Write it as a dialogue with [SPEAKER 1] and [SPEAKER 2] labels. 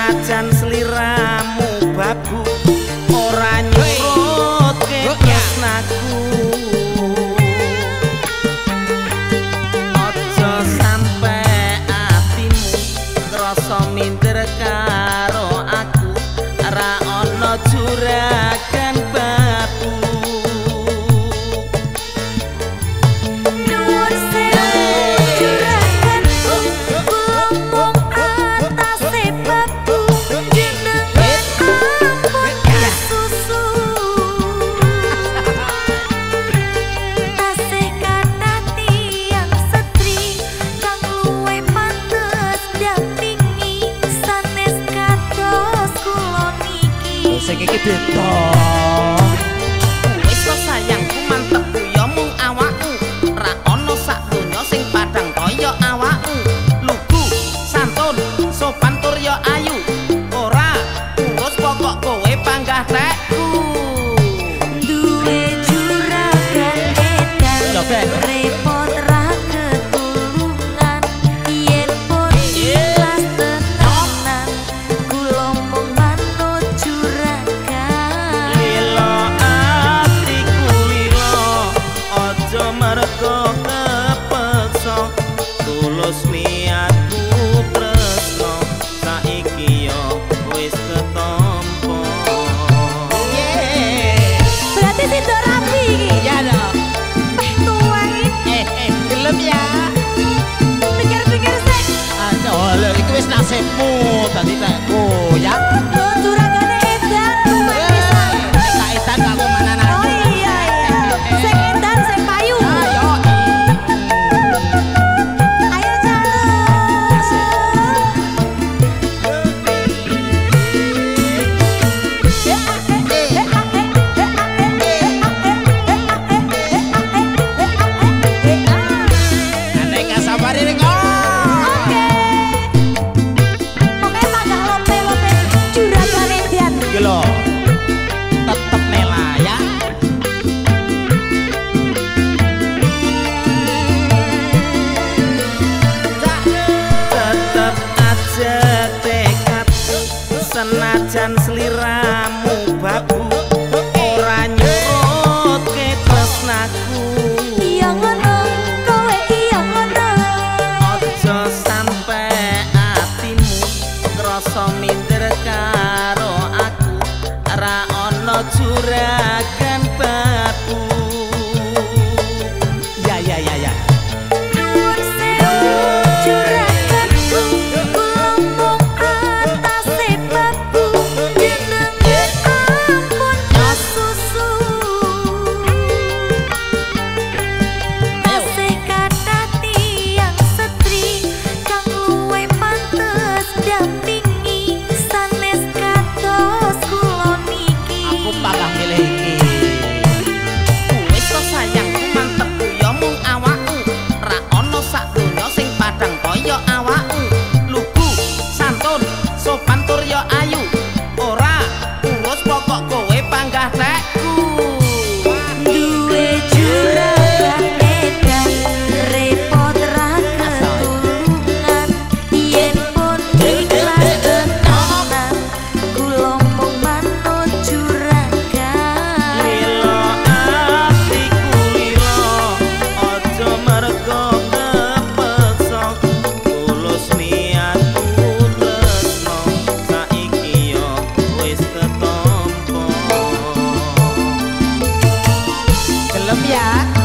[SPEAKER 1] senajan sliramu
[SPEAKER 2] seguir que tentar more.
[SPEAKER 1] Ana
[SPEAKER 2] Yeah.